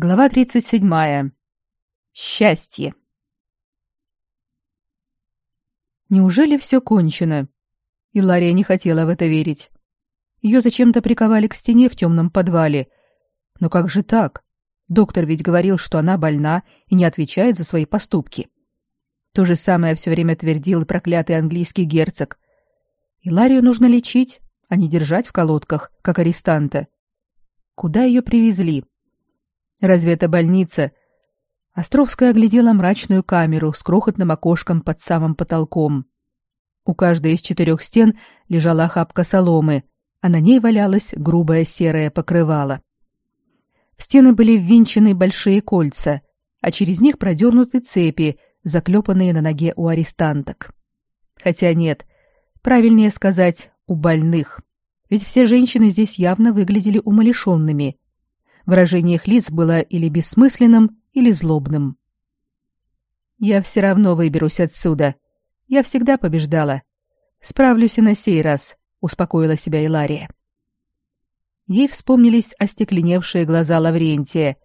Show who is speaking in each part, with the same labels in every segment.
Speaker 1: Глава 37. Счастье. Неужели все кончено? И Лария не хотела в это верить. Ее зачем-то приковали к стене в темном подвале. Но как же так? Доктор ведь говорил, что она больна и не отвечает за свои поступки. То же самое все время твердил проклятый английский герцог. И Ларию нужно лечить, а не держать в колодках, как арестанта. Куда ее привезли? — Разве это больница? Островская оглядела мрачную камеру с крохотным окошком под самым потолком. У каждой из четырех стен лежала охапка соломы, а на ней валялось грубое серое покрывало. В стены были ввинчены большие кольца, а через них продернуты цепи, заклепанные на ноге у арестанток. Хотя нет, правильнее сказать, у больных. Ведь все женщины здесь явно выглядели умалишенными, Выражение их лиц было или бессмысленным, или злобным. «Я все равно выберусь отсюда. Я всегда побеждала. Справлюсь и на сей раз», — успокоила себя Илария. Ей вспомнились остекленевшие глаза Лаврентия,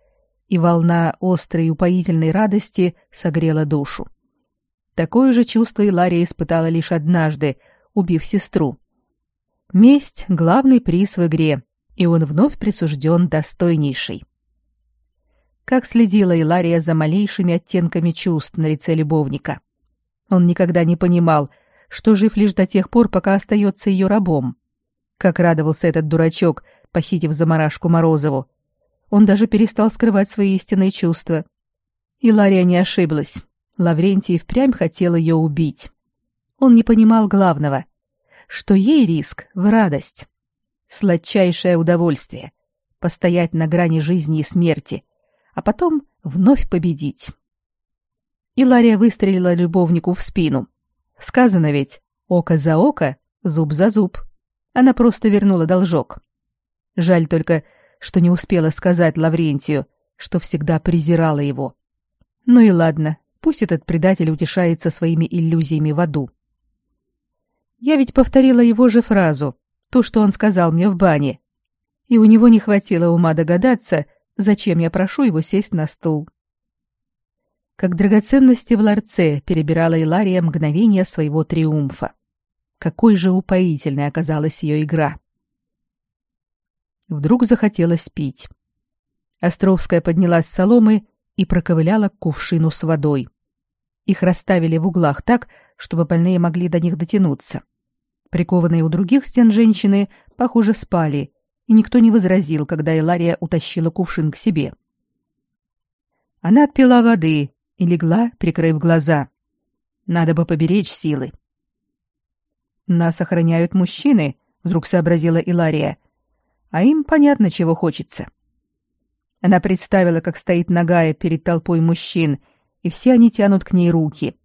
Speaker 1: и волна острой и упоительной радости согрела душу. Такое же чувство Илария испытала лишь однажды, убив сестру. Месть — главный приз в игре, и он вновь присужден достойнейший. Как следила Илария за малейшими оттенками чувств на лице любовника. Он никогда не понимал, что жив лишь до тех пор, пока остается ее рабом. Как радовался этот дурачок, похитив заморашку Морозову. Он даже перестал скрывать свои истинные чувства. Илария не ошиблась. Лаврентий впрямь хотел ее убить. Он не понимал главного, что ей риск в радость сладчайшее удовольствие — постоять на грани жизни и смерти, а потом вновь победить. И Лария выстрелила любовнику в спину. Сказано ведь «око за око, зуб за зуб». Она просто вернула должок. Жаль только, что не успела сказать Лаврентию, что всегда презирала его. Ну и ладно, пусть этот предатель утешается своими иллюзиями в аду. Я ведь повторила его же фразу то, что он сказал мне в бане. И у него не хватило ума догадаться, зачем я прошу его сесть на стул. Как драгоценности в ларце перебирала Илария мгновение своего триумфа. Какой же упоительной оказалась ее игра. Вдруг захотелось пить. Островская поднялась с соломы и проковыляла к кувшину с водой. Их расставили в углах так, чтобы больные могли до них дотянуться. Прикованные у других стен женщины, похоже, спали, и никто не возразил, когда Илария утащила кувшин к себе. Она отпила воды и легла, прикрыв глаза. Надо бы поберечь силы. Нас охраняют мужчины, вдруг сообразила Илария. А им понятно, чего хочется. Она представила, как стоит нагая перед толпой мужчин, и все они тянут к ней руки.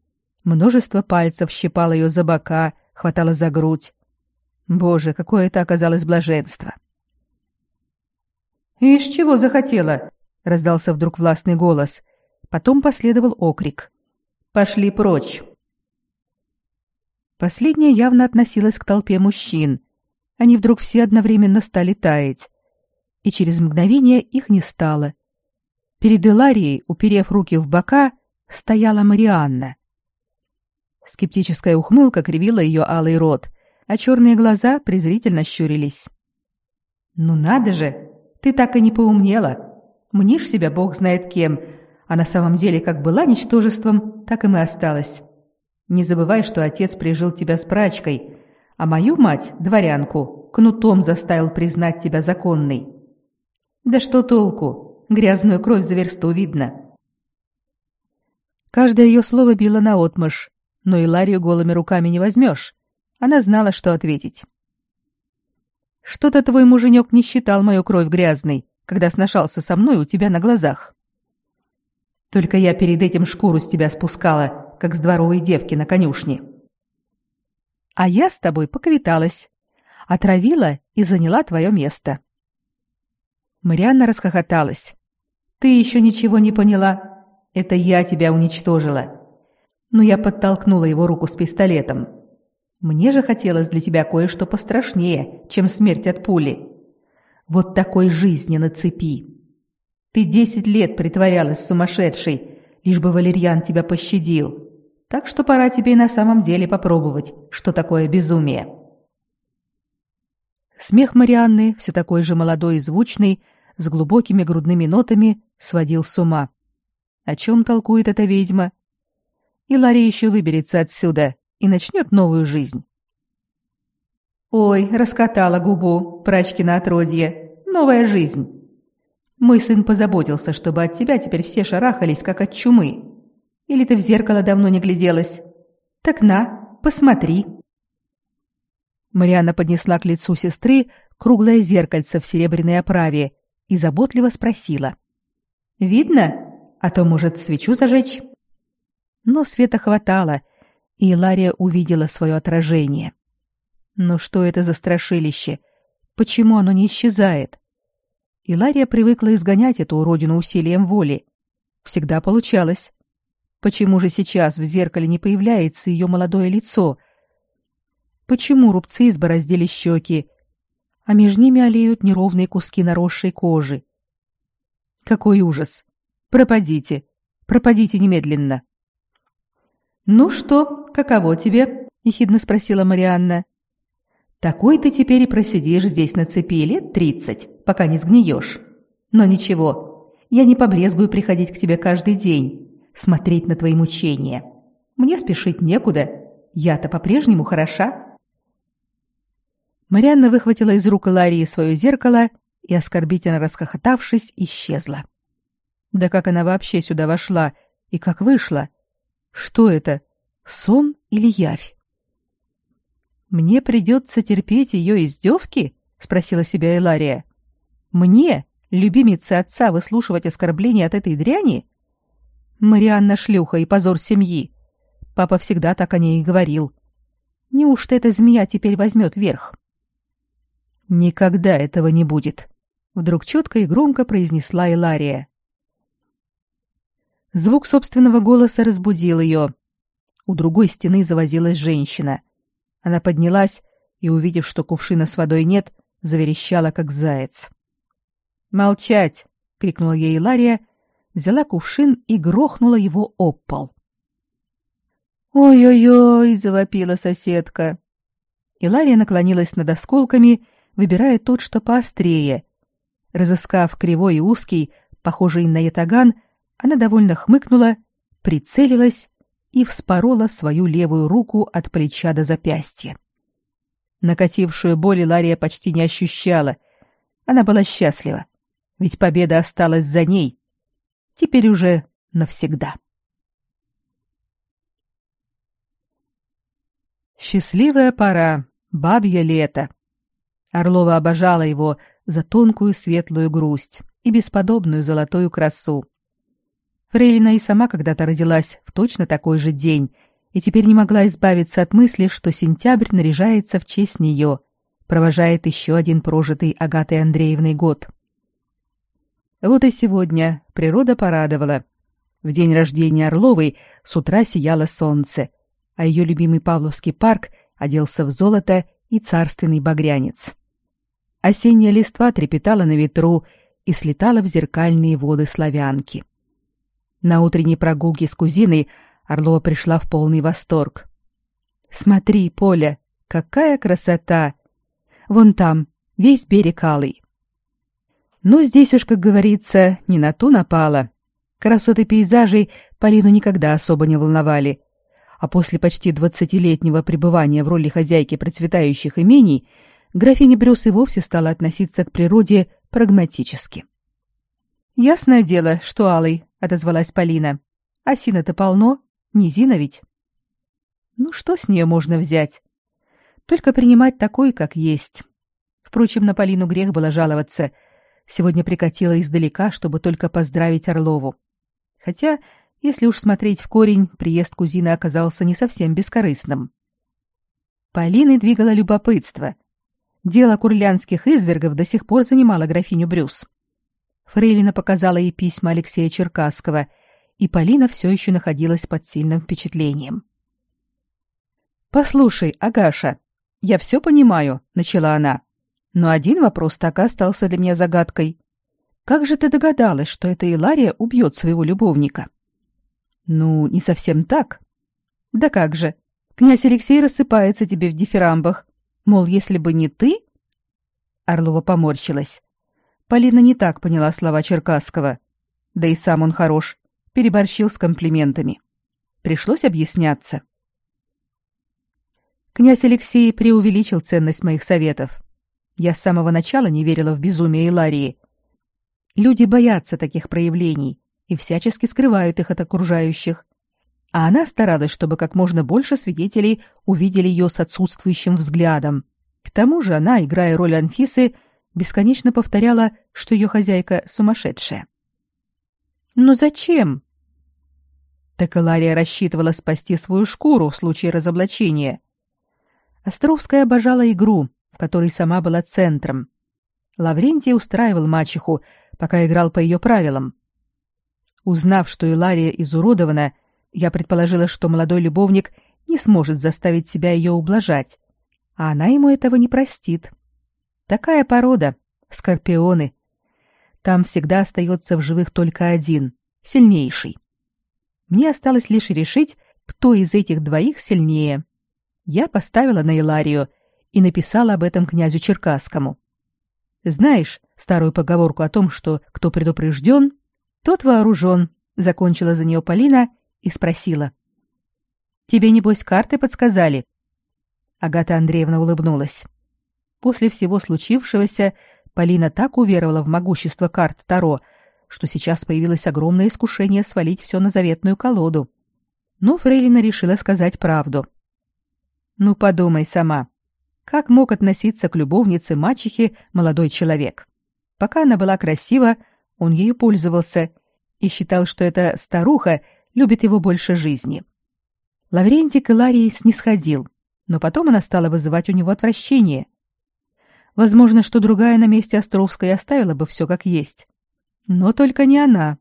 Speaker 1: Множество пальцев щипало ее за бока, хватало за грудь. Боже, какое это оказалось блаженство! «Ишь, чего захотела?» — раздался вдруг властный голос. Потом последовал окрик. «Пошли прочь!» Последняя явно относилась к толпе мужчин. Они вдруг все одновременно стали таять. И через мгновение их не стало. Перед Иларией, уперев руки в бока, стояла Марианна. Скептическая ухмылка кривила ее алый рот, а черные глаза презрительно щурились. «Ну надо же! Ты так и не поумнела! Мнишь себя бог знает кем, а на самом деле как была ничтожеством, так и мы осталась. Не забывай, что отец прижил тебя с прачкой, а мою мать, дворянку, кнутом заставил признать тебя законной. Да что толку? Грязную кровь за версту видно». Каждое ее слово било наотмашь, но и Ларию голыми руками не возьмешь. Она знала, что ответить. «Что-то твой муженек не считал мою кровь грязной, когда сношался со мной у тебя на глазах. Только я перед этим шкуру с тебя спускала, как с дворовой девки на конюшне. А я с тобой поквиталась, отравила и заняла твое место». Марианна расхохоталась. «Ты еще ничего не поняла. Это я тебя уничтожила но я подтолкнула его руку с пистолетом. Мне же хотелось для тебя кое-что пострашнее, чем смерть от пули. Вот такой жизни на цепи. Ты десять лет притворялась сумасшедшей, лишь бы Валерьян тебя пощадил. Так что пора тебе и на самом деле попробовать, что такое безумие. Смех Марианны, все такой же молодой и звучный, с глубокими грудными нотами, сводил с ума. О чем толкует эта ведьма? И Ларри еще выберется отсюда и начнет новую жизнь. «Ой, раскатала губу, прачкина отродье. Новая жизнь. Мой сын позаботился, чтобы от тебя теперь все шарахались, как от чумы. Или ты в зеркало давно не гляделась? Так на, посмотри». Марианна поднесла к лицу сестры круглое зеркальце в серебряной оправе и заботливо спросила. «Видно? А то, может, свечу зажечь?» Но света хватало, и Лария увидела свое отражение. Но что это за страшилище? Почему оно не исчезает? Илария привыкла изгонять эту уродину усилием воли. Всегда получалось. Почему же сейчас в зеркале не появляется ее молодое лицо? Почему рубцы избороздили щеки, а между ними олеют неровные куски наросшей кожи? Какой ужас! Пропадите! Пропадите немедленно! «Ну что, каково тебе?» — ехидно спросила Марианна. Такой ты теперь и просидишь здесь на цепи лет тридцать, пока не сгниешь. Но ничего, я не побрезгую приходить к тебе каждый день, смотреть на твои мучения. Мне спешить некуда, я-то по-прежнему хороша». Марианна выхватила из рук Ларии свое зеркало и, оскорбительно расхохотавшись, исчезла. Да как она вообще сюда вошла и как вышла? Что это, сон или явь? Мне придется терпеть ее издевки? спросила себя Элария. Мне, любимице отца, выслушивать оскорбления от этой дряни? Марианна шлюха и позор семьи. Папа всегда так о ней и говорил. Неужто эта змея теперь возьмет верх? Никогда этого не будет, вдруг четко и громко произнесла Илария. Звук собственного голоса разбудил ее. У другой стены завозилась женщина. Она поднялась и, увидев, что кувшина с водой нет, заверещала, как заяц. «Молчать!» — крикнула ей Лария, взяла кувшин и грохнула его об пол. «Ой-ой-ой!» — завопила соседка. Илария наклонилась над осколками, выбирая тот, что поострее. Разыскав кривой и узкий, похожий на ятаган, она довольно хмыкнула, прицелилась и вспорола свою левую руку от плеча до запястья. Накатившую боль Лария почти не ощущала. Она была счастлива, ведь победа осталась за ней. Теперь уже навсегда. Счастливая пора, бабье лето. Орлова обожала его за тонкую светлую грусть и бесподобную золотую красу. Фрейлина и сама когда-то родилась в точно такой же день и теперь не могла избавиться от мысли, что сентябрь наряжается в честь нее, провожает еще один прожитый Агатой Андреевной год. Вот и сегодня природа порадовала. В день рождения Орловой с утра сияло солнце, а ее любимый Павловский парк оделся в золото и царственный багрянец. Осенняя листва трепетала на ветру и слетала в зеркальные воды славянки. На утренней прогулке с кузиной Орлова пришла в полный восторг. «Смотри, Поля, какая красота! Вон там, весь берег алый». Но здесь уж, как говорится, не на ту напала. Красоты пейзажей Полину никогда особо не волновали. А после почти двадцатилетнего пребывания в роли хозяйки процветающих имений, графиня Брюс и вовсе стала относиться к природе прагматически. Ясное дело, что алый, отозвалась Полина. Осина-то полно, низина ведь. Ну что с нее можно взять? Только принимать такой, как есть. Впрочем, на Полину грех было жаловаться. Сегодня прикатила издалека, чтобы только поздравить Орлову. Хотя, если уж смотреть в корень, приезд кузины оказался не совсем бескорыстным. Полиной двигало любопытство. Дело курлянских извергов до сих пор занимало графиню Брюс. Фрейлина показала ей письма Алексея Черкасского, и Полина все еще находилась под сильным впечатлением. «Послушай, Агаша, я все понимаю», — начала она. «Но один вопрос так и остался для меня загадкой. как же ты догадалась, что эта Илария убьет своего любовника? Ну, не совсем так. Да как же? Князь Алексей рассыпается тебе в дифирамбах. Мол, если бы не ты... Орлова поморщилась. Полина не так поняла слова Черкасского. Да и сам он хорош. Переборщил с комплиментами. Пришлось объясняться. Князь Алексей преувеличил ценность моих советов. Я с самого начала не верила в безумие Иларии. Люди боятся таких проявлений и всячески скрывают их от окружающих. А она старалась, чтобы как можно больше свидетелей увидели ее с отсутствующим взглядом. К тому же она, играя роль Анфисы, бесконечно повторяла, что ее хозяйка сумасшедшая. «Но зачем?» Так Илария рассчитывала спасти свою шкуру в случае разоблачения. Островская обожала игру, в которой сама была центром. Лаврентий устраивал мачеху, пока играл по ее правилам. Узнав, что Илария изуродована, я предположила, что молодой любовник не сможет заставить себя ее ублажать, а она ему этого не простит. Такая порода — скорпионы. Там всегда остается в живых только один, сильнейший. Мне осталось лишь решить, кто из этих двоих сильнее я поставила на Иларию и написала об этом князю Черкасскому. Знаешь старую поговорку о том, что кто предупрежден, тот вооружен, закончила за нее Полина и спросила. Тебе, небось, карты подсказали? Агата Андреевна улыбнулась. После всего случившегося Полина так уверовала в могущество карт Таро, что сейчас появилось огромное искушение свалить все на заветную колоду. Но Фрейлина решила сказать правду. — ну, подумай сама. Как мог относиться к любовнице мачехи молодой человек? Пока она была красива, он ею пользовался и считал, что эта старуха любит его больше жизни. Лаврентий к Иларии снисходил, но потом она стала вызывать у него отвращение. Возможно, что другая на месте Островской оставила бы все как есть. Но только не она.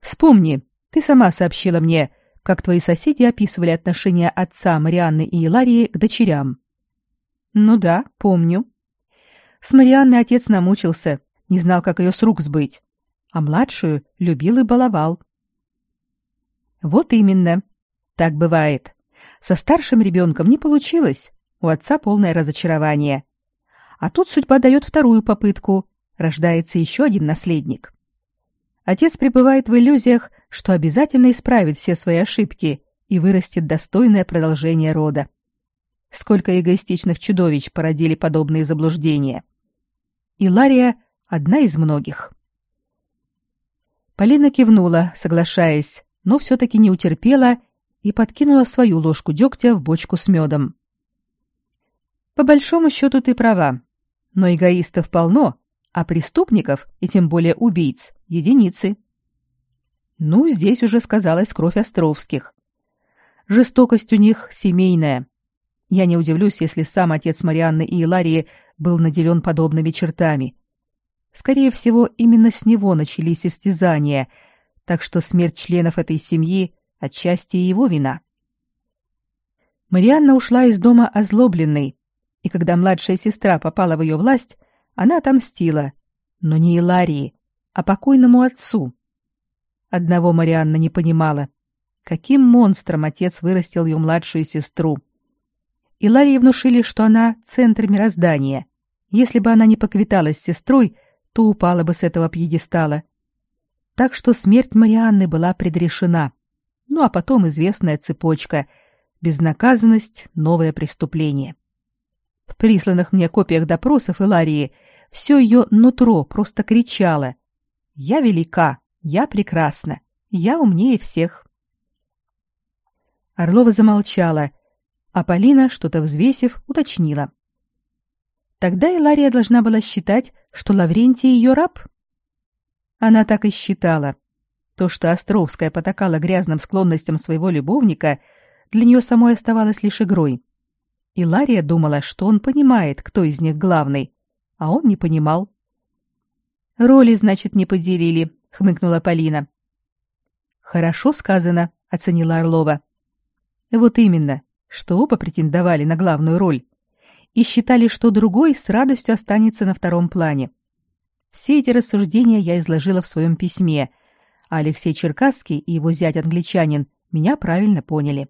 Speaker 1: Вспомни, ты сама сообщила мне, как твои соседи описывали отношения отца Марианны и Иларии к дочерям. Ну да, помню. С Марианной отец намучился, не знал, как ее с рук сбыть, а младшую любил и баловал. Вот именно. Так бывает. Со старшим ребенком не получилось, у отца полное разочарование. А тут судьба дает вторую попытку, рождается еще один наследник. Отец пребывает в иллюзиях, что обязательно исправит все свои ошибки и вырастет достойное продолжение рода. Сколько эгоистичных чудовищ породили подобные заблуждения. И Лария одна из многих. Полина кивнула, соглашаясь, но все-таки не утерпела и подкинула свою ложку дегтя в бочку с медом. По большому счету ты права, но эгоистов полно, а преступников, и тем более убийц, единицы. Ну, здесь уже сказалась кровь Островских. Жестокость у них семейная. Я не удивлюсь, если сам отец Марианны и Иларии был наделен подобными чертами. Скорее всего, именно с него начались истязания, так что смерть членов этой семьи отчасти его вина. Марианна ушла из дома озлобленной, и когда младшая сестра попала в ее власть, она отомстила, но не Иларии, а покойному отцу. Одного Марианна не понимала. Каким монстром отец вырастил ее младшую сестру? Иларии внушили, что она — центр мироздания. Если бы она не поквиталась с сестрой, то упала бы с этого пьедестала. Так что смерть Марианны была предрешена. Ну а потом известная цепочка — безнаказанность, новое преступление. В присланных мне копиях допросов Иларии все ее нутро просто кричало «Я велика, я прекрасна, я умнее всех». Орлова замолчала, а Полина, что-то взвесив, уточнила. Тогда Илария должна была считать, что Лаврентий ее раб. Она так и считала. То, что Островская потакала грязным склонностям своего любовника, для нее самой оставалось лишь игрой. И Лария думала, что он понимает, кто из них главный, а он не понимал. «Роли, значит, не поделили», — хмыкнула Полина. «Хорошо сказано», — оценила Орлова. «Вот именно, что оба претендовали на главную роль и считали, что другой с радостью останется на втором плане. Все эти рассуждения я изложила в своем письме, а Алексей Черкасский и его зять-англичанин меня правильно поняли.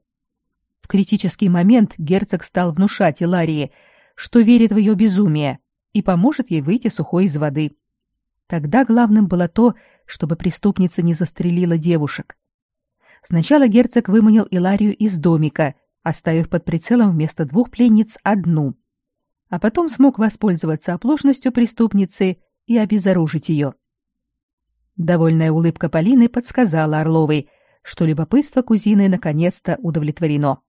Speaker 1: В критический момент герцог стал внушать Иларии, что верит в ее безумие и поможет ей выйти сухой из воды. Тогда главным было то, чтобы преступница не застрелила девушек. Сначала герцог выманил Иларию из домика, оставив под прицелом вместо двух пленниц одну, а потом смог воспользоваться оплошностью преступницы и обезоружить ее. Довольная улыбка Полины подсказала Орловой, что любопытство кузины наконец-то удовлетворено.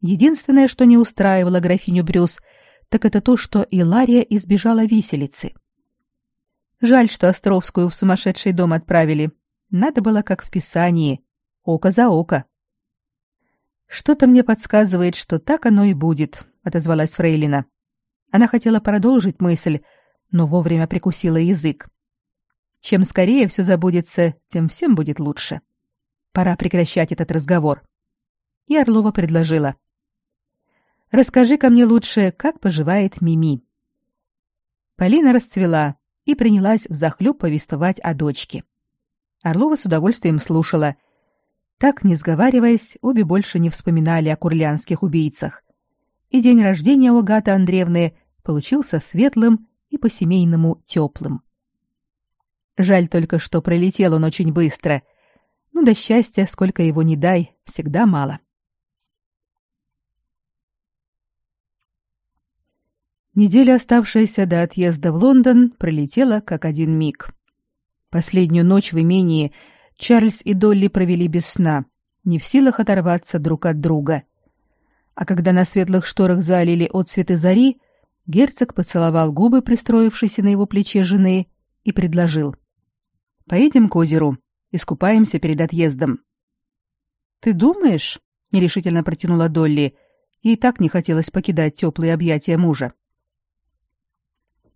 Speaker 1: Единственное, что не устраивало графиню Брюс, так это то, что Илария избежала виселицы. Жаль, что Островскую в сумасшедший дом отправили. Надо было, как в Писании, око за око. Что-то мне подсказывает, что так оно и будет, отозвалась Фрейлина. Она хотела продолжить мысль, но вовремя прикусила язык. Чем скорее все забудется, тем всем будет лучше. Пора прекращать этот разговор. И Орлова предложила. Расскажи ко мне лучше, как поживает Мими». Полина расцвела и принялась взахлёб повествовать о дочке. Орлова с удовольствием слушала. Так, не сговариваясь, обе больше не вспоминали о курлянских убийцах. И день рождения у Агаты Андреевны получился светлым и по-семейному теплым. Жаль только, что пролетел он очень быстро. Ну, до счастья, сколько его ни дай, всегда мало. Неделя, оставшаяся до отъезда в Лондон, пролетела как один миг. Последнюю ночь в имении Чарльз и Долли провели без сна, не в силах оторваться друг от друга. А когда на светлых шторах залили отсветы зари, Герцог поцеловал губы пристроившейся на его плече жены и предложил. «Поедем к озеру, искупаемся перед отъездом». «Ты думаешь?» — нерешительно протянула Долли. Ей так не хотелось покидать теплые объятия мужа.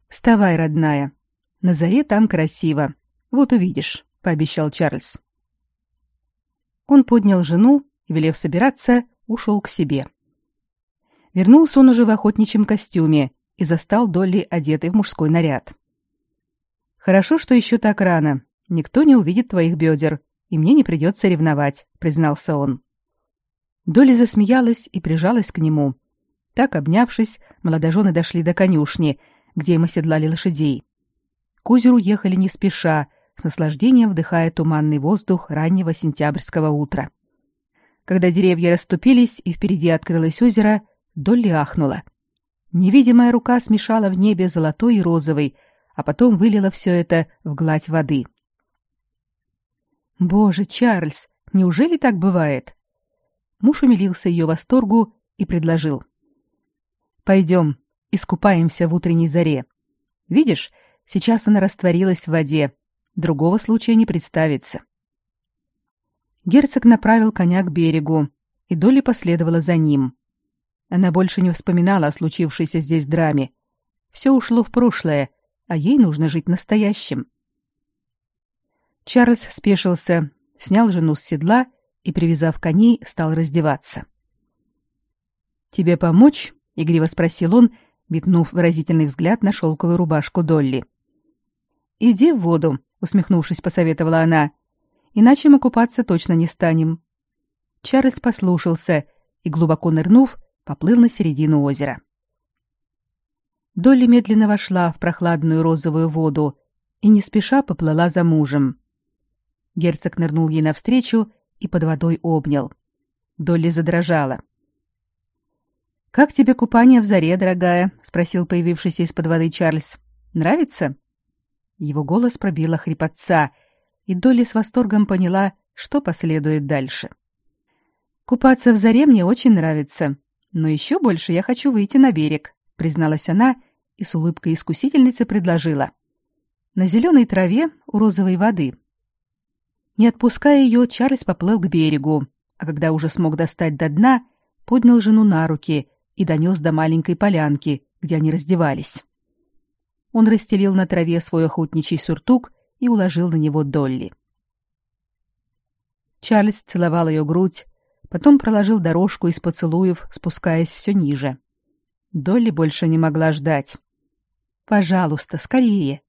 Speaker 1: «Вставай, родная. На заре там красиво. Вот увидишь», — пообещал Чарльз. Он поднял жену и, велев собираться, ушел к себе. Вернулся он уже в охотничьем костюме и застал Долли одетой в мужской наряд. «Хорошо, что еще так рано. Никто не увидит твоих бедер, и мне не придется ревновать», — признался он. Долли засмеялась и прижалась к нему. Так, обнявшись, молодожены дошли до конюшни, где им оседлали лошадей. К озеру ехали не спеша, с наслаждением вдыхая туманный воздух раннего сентябрьского утра. Когда деревья расступились и впереди открылось озеро, Долли ахнула — Невидимая рука смешала в небе золотой и розовый, а потом вылила все это в гладь воды. Боже, Чарльз, неужели так бывает? Муж умилился ее восторгу и предложил: Пойдем, искупаемся в утренней заре. Видишь, сейчас она растворилась в воде. Другого случая не представится. Герцог направил коня к берегу, и Долли последовала за ним. Она больше не вспоминала о случившейся здесь драме. Все ушло в прошлое, а ей нужно жить настоящим. Чарльз спешился, снял жену с седла и, привязав коней, стал раздеваться. «Тебе помочь?» — игриво спросил он, метнув выразительный взгляд на шелковую рубашку Долли. «Иди в воду», — усмехнувшись, посоветовала она. «Иначе мы купаться точно не станем». Чарльз послушался и, глубоко нырнув, поплыл на середину озера. Долли медленно вошла в прохладную розовую воду и не спеша поплыла за мужем. Герцог нырнул ей навстречу и под водой обнял. Долли задрожала. «Как тебе купание в заре, дорогая?» — спросил появившийся из-под воды Чарльз. «Нравится?» Его голос пробило хрипотца, и Долли с восторгом поняла, что последует дальше. «Купаться в заре мне очень нравится. Но еще больше я хочу выйти на берег, призналась она и с улыбкой искусительницы предложила. На зеленой траве у розовой воды. Не отпуская ее, Чарльз поплыл к берегу, а когда уже смог достать до дна, поднял жену на руки и донес до маленькой полянки, где они раздевались. Он расстелил на траве свой охотничий сюртук и уложил на него Долли. Чарльз целовал ее грудь, потом проложил дорожку из поцелуев, спускаясь все ниже. Долли больше не могла ждать. «Пожалуйста, скорее!»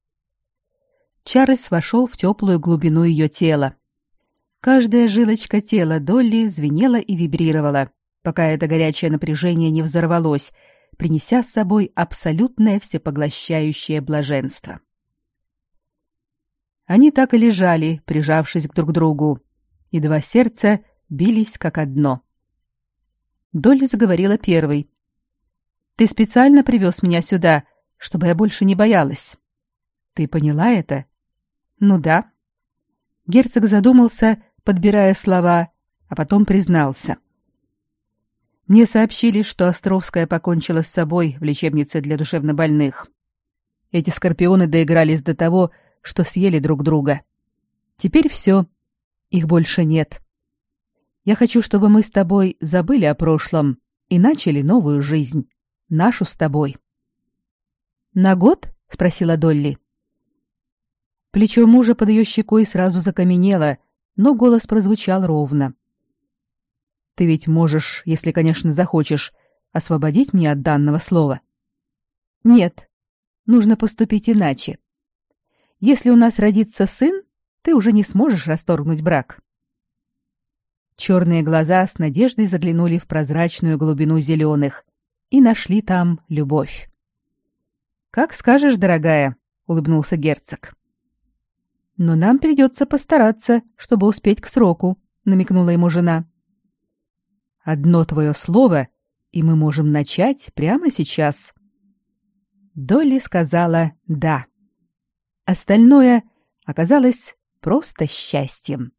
Speaker 1: Чарльз вошел в теплую глубину ее тела. Каждая жилочка тела Долли звенела и вибрировала, пока это горячее напряжение не взорвалось, принеся с собой абсолютное всепоглощающее блаженство. Они так и лежали, прижавшись друг к другу, и два сердца бились как одно. Долли заговорила первой. «Ты специально привез меня сюда, чтобы я больше не боялась. Ты поняла это?» «Ну да». Герцог задумался, подбирая слова, а потом признался. Мне сообщили, что Островская покончила с собой в лечебнице для душевнобольных. Эти скорпионы доигрались до того, что съели друг друга. Теперь все. Их больше нет. Я хочу, чтобы мы с тобой забыли о прошлом и начали новую жизнь, нашу с тобой. На год? спросила Долли. Плечо мужа под ее щекой сразу закаменело, но голос прозвучал ровно. Ты ведь можешь, если, конечно, захочешь, освободить меня от данного слова. Нет. Нужно поступить иначе. Если у нас родится сын, ты уже не сможешь расторгнуть брак. Черные глаза с надеждой заглянули в прозрачную глубину зеленых и нашли там любовь. Как скажешь, дорогая, улыбнулся герцог. Но нам придется постараться, чтобы успеть к сроку, намекнула ему жена. Одно твое слово, и мы можем начать прямо сейчас. Долли сказала «да». Остальное оказалось просто счастьем.